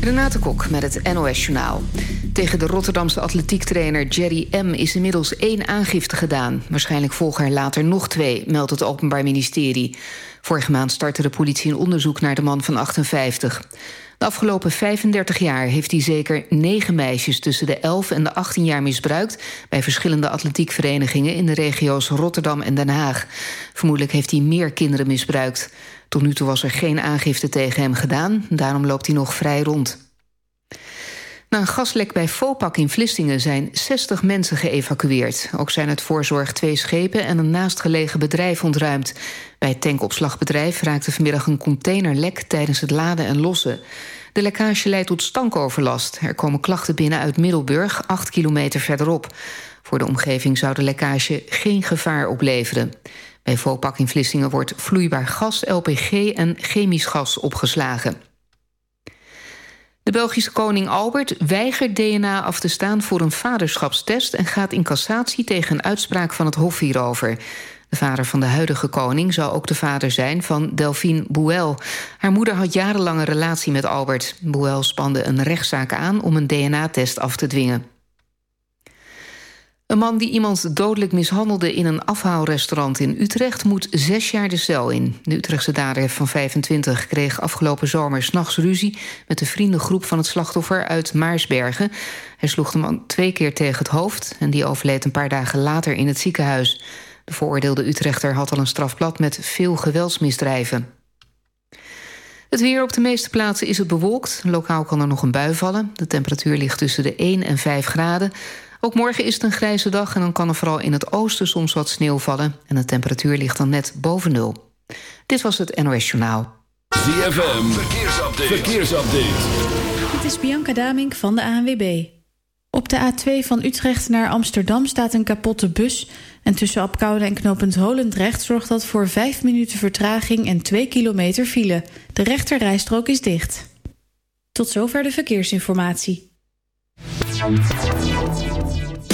Renate Kok met het NOS Journaal. Tegen de Rotterdamse atletiektrainer Jerry M. is inmiddels één aangifte gedaan. Waarschijnlijk volgen er later nog twee, meldt het Openbaar Ministerie. Vorige maand startte de politie een onderzoek naar de man van 58. De afgelopen 35 jaar heeft hij zeker negen meisjes... tussen de 11 en de 18 jaar misbruikt... bij verschillende atletiekverenigingen in de regio's Rotterdam en Den Haag. Vermoedelijk heeft hij meer kinderen misbruikt. Tot nu toe was er geen aangifte tegen hem gedaan. Daarom loopt hij nog vrij rond. Na een gaslek bij Fopak in Vlissingen zijn 60 mensen geëvacueerd. Ook zijn het voorzorg twee schepen en een naastgelegen bedrijf ontruimd. Bij het tankopslagbedrijf raakte vanmiddag een container lek tijdens het laden en lossen. De lekkage leidt tot stankoverlast. Er komen klachten binnen uit Middelburg, 8 kilometer verderop. Voor de omgeving zou de lekkage geen gevaar opleveren. Bij Vopak in Vlissingen wordt vloeibaar gas, LPG en chemisch gas opgeslagen. De Belgische koning Albert weigert DNA af te staan voor een vaderschapstest... en gaat in cassatie tegen een uitspraak van het Hof hierover. De vader van de huidige koning zou ook de vader zijn van Delphine Bouel. Haar moeder had jarenlang een relatie met Albert. Bouel spande een rechtszaak aan om een DNA-test af te dwingen. Een man die iemand dodelijk mishandelde in een afhaalrestaurant in Utrecht moet zes jaar de cel in. De Utrechtse dader van 25 kreeg afgelopen zomer s'nachts ruzie met de vriendengroep van het slachtoffer uit Maarsbergen. Hij sloeg de man twee keer tegen het hoofd en die overleed een paar dagen later in het ziekenhuis. De veroordeelde Utrechter had al een strafblad met veel geweldsmisdrijven. Het weer op de meeste plaatsen is het bewolkt. Lokaal kan er nog een bui vallen. De temperatuur ligt tussen de 1 en 5 graden. Ook morgen is het een grijze dag en dan kan er vooral in het oosten soms wat sneeuw vallen. En de temperatuur ligt dan net boven nul. Dit was het NOS Journaal. ZFM, verkeersupdate. verkeersupdate. Het is Bianca Damink van de ANWB. Op de A2 van Utrecht naar Amsterdam staat een kapotte bus... en tussen Apkoude en knooppunt Holendrecht... zorgt dat voor 5 minuten vertraging en 2 kilometer file. De rechterrijstrook is dicht. Tot zover de verkeersinformatie.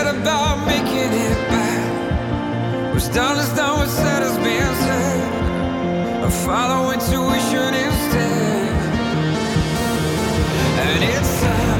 forget about making it back. What's done is done, what's said has been said. I follow intuition instead. And it's time.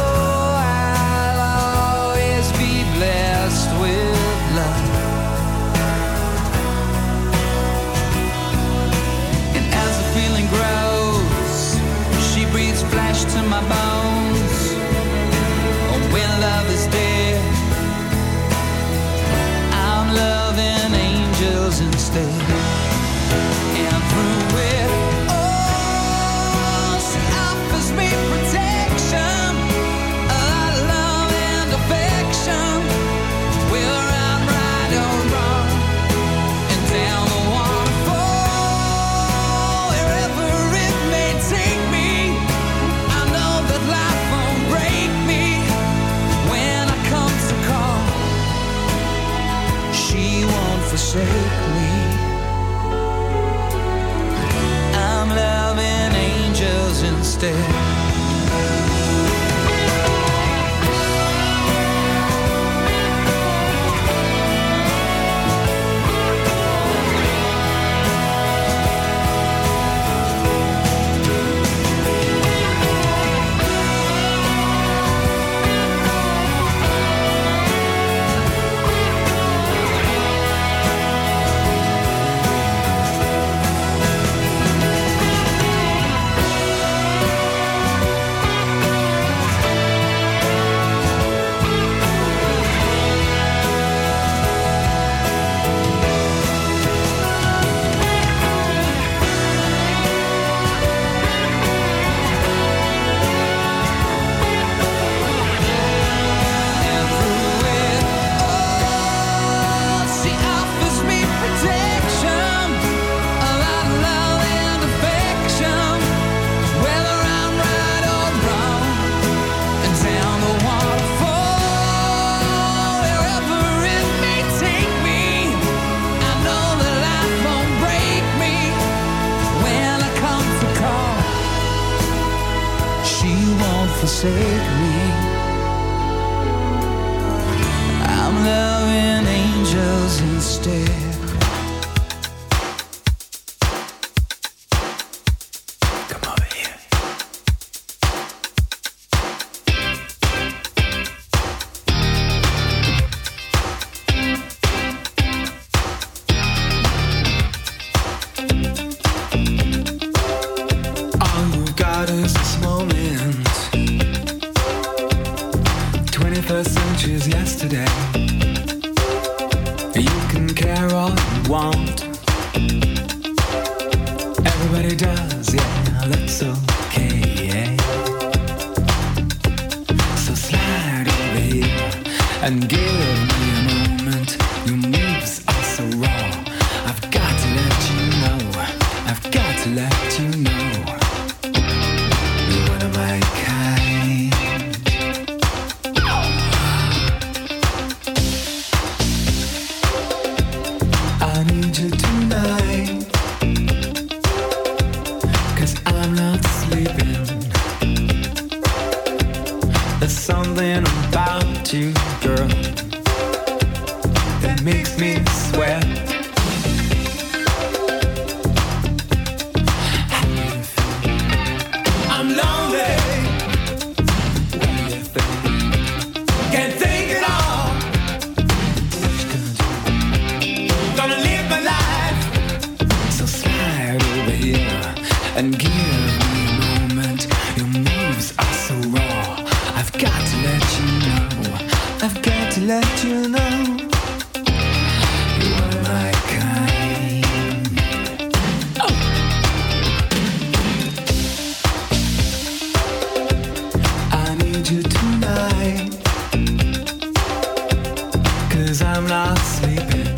I'm not sleeping.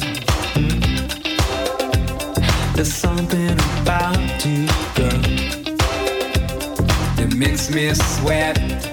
There's something about you, girl, that makes me sweat.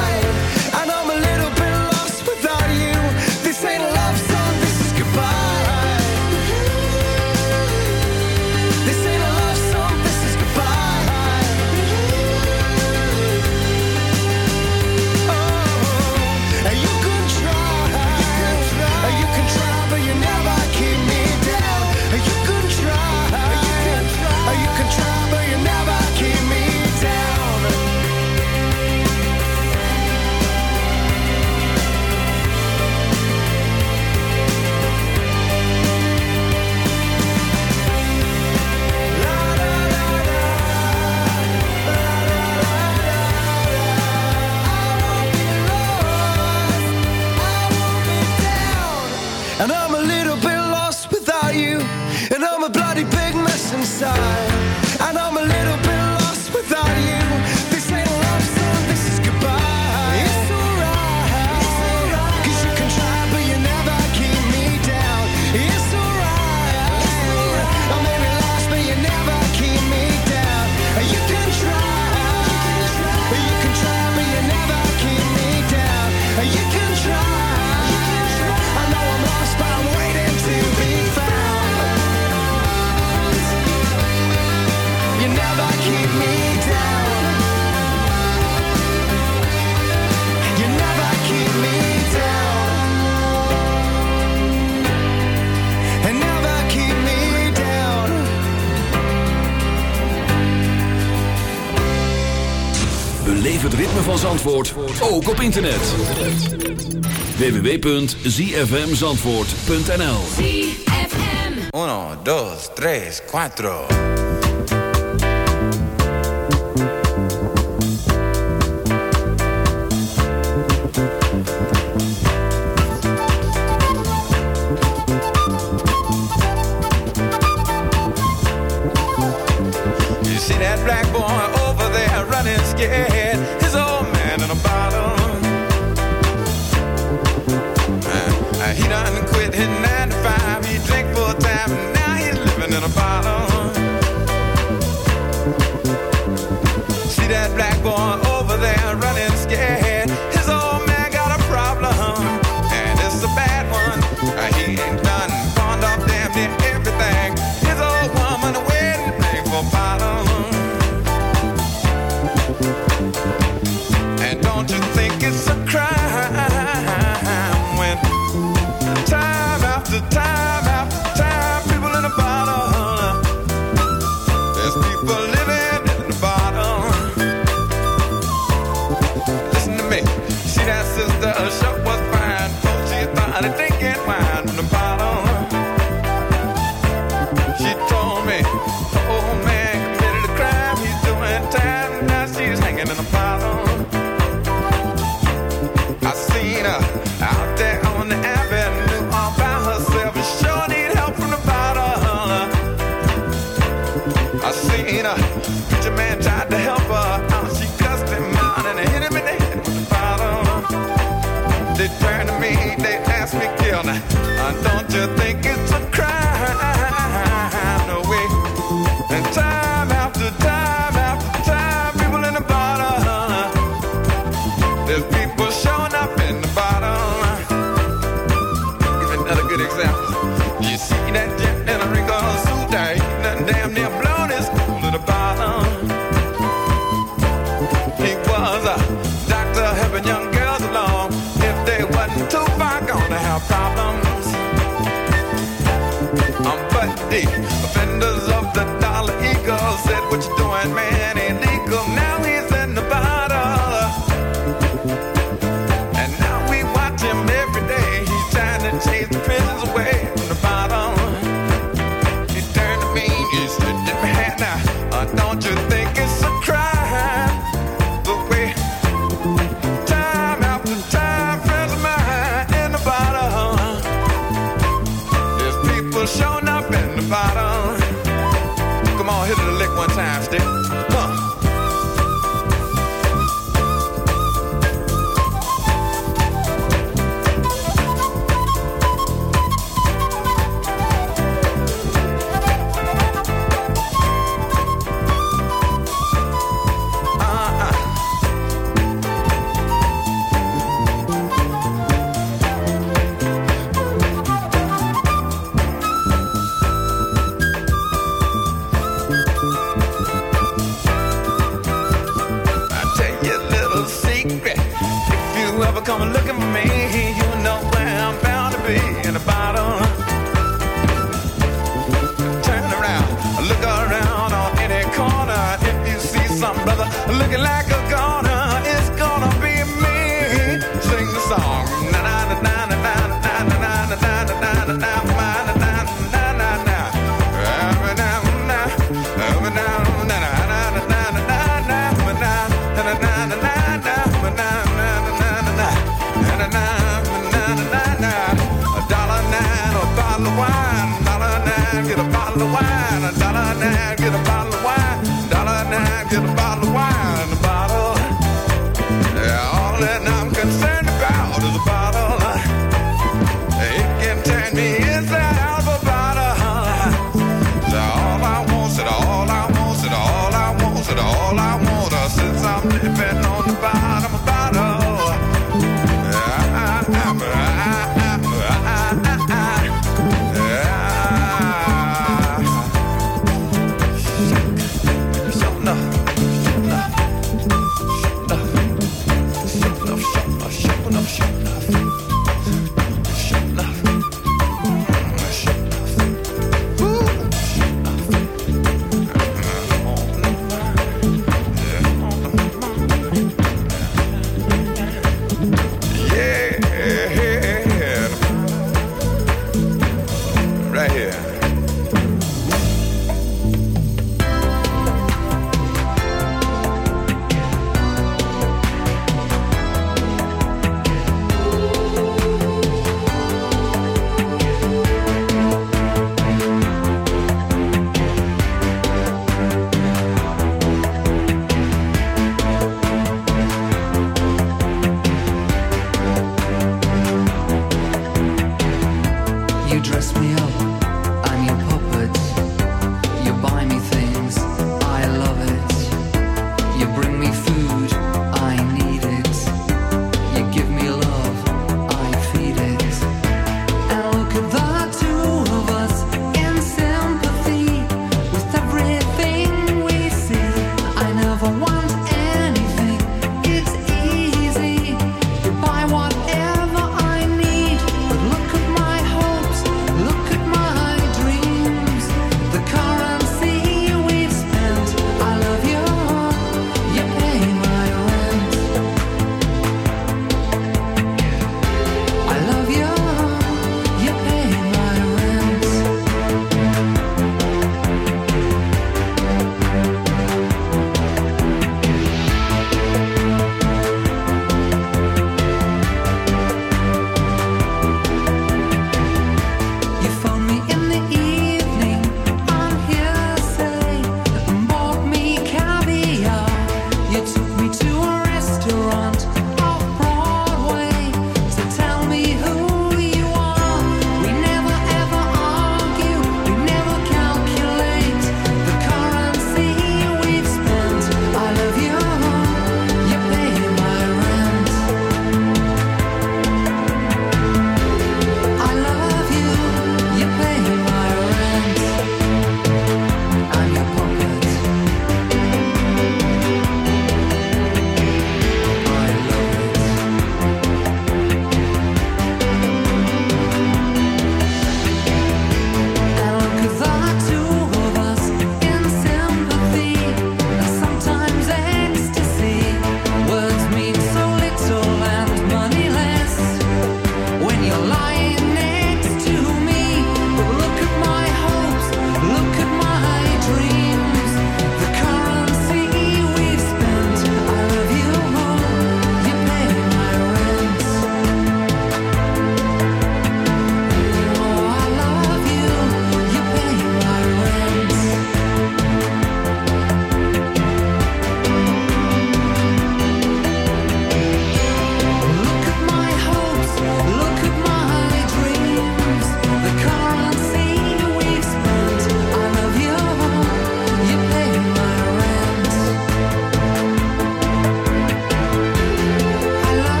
van Zandvoort ook op internet. www.zfmzandvoort.nl 1, 2, 3, 4 Offenders of the dollar eagle said, What you doing, man?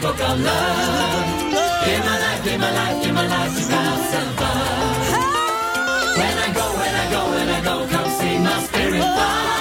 Be in the book of love. Give my life, give my life, give my life to pass above. When I go, when I go, when I go, come see my spirit fly.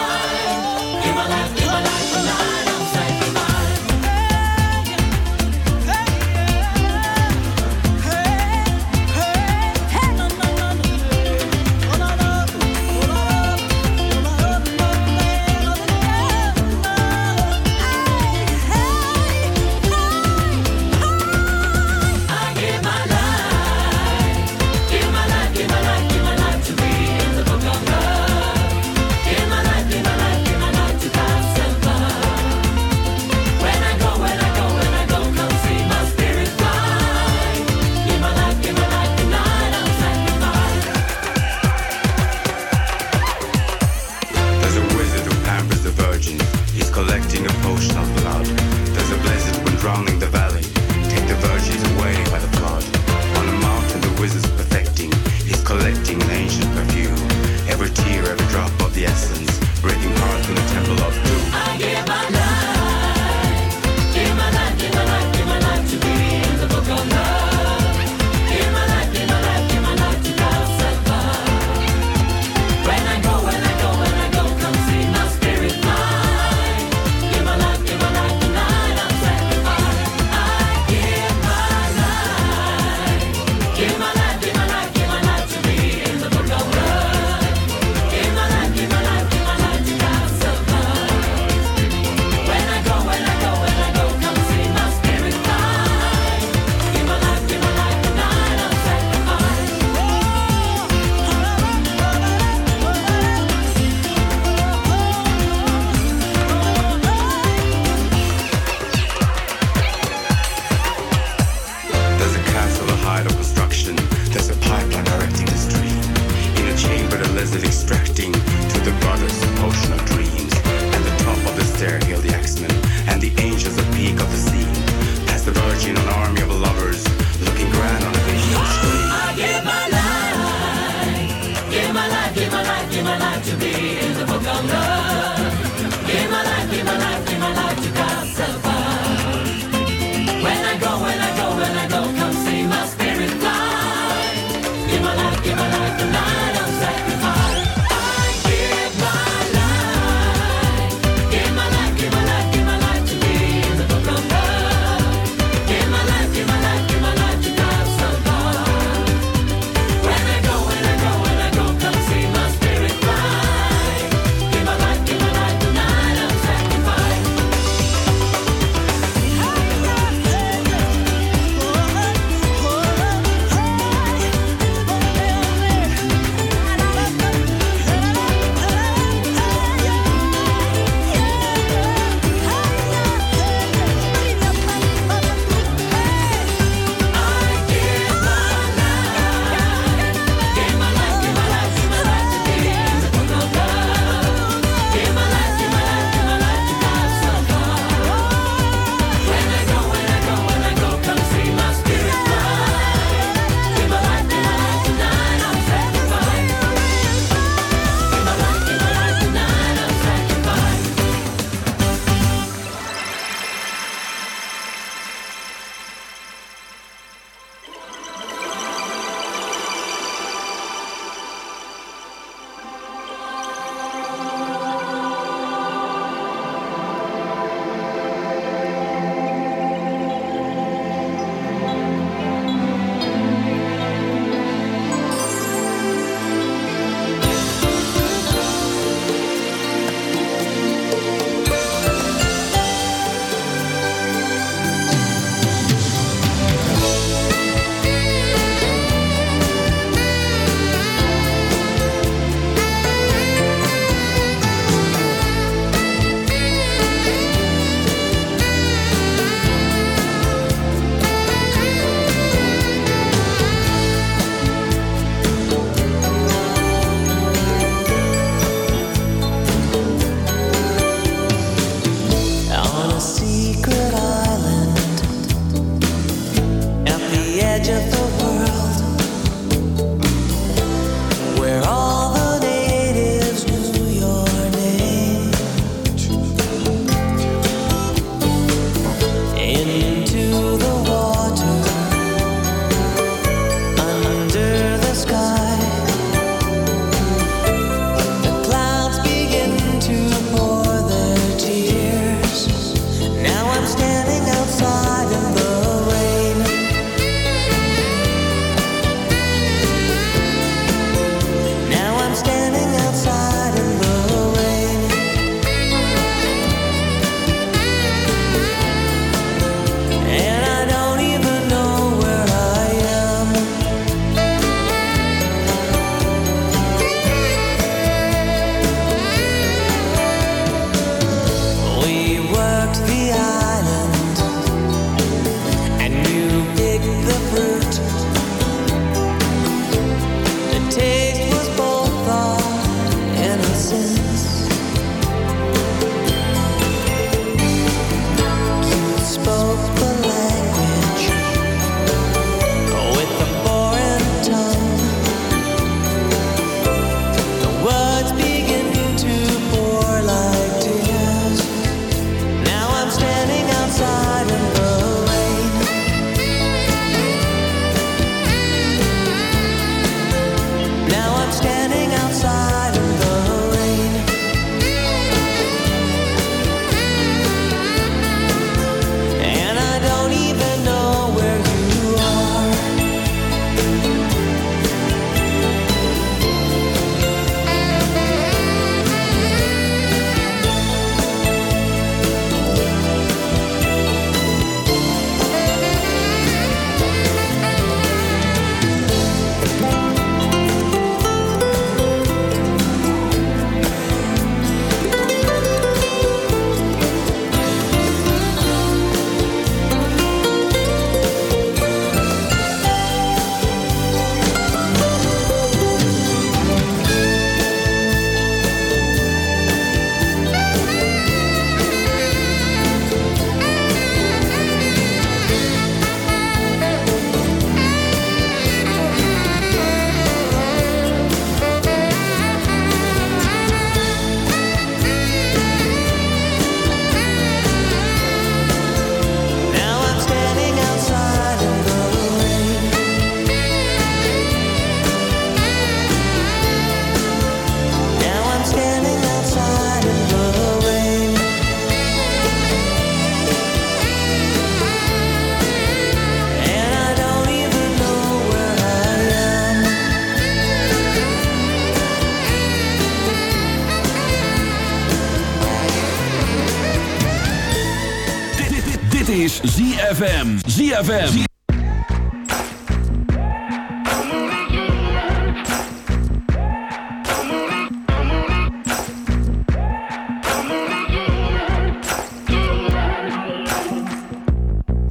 ZFM.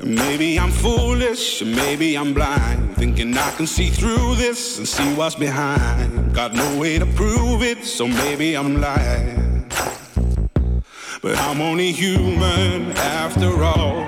Maybe I'm foolish, maybe I'm blind. Thinking I can see through this and see what's behind. Got no way to prove it, so maybe I'm lying. But I'm only human after all.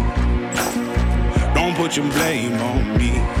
putting blame on me.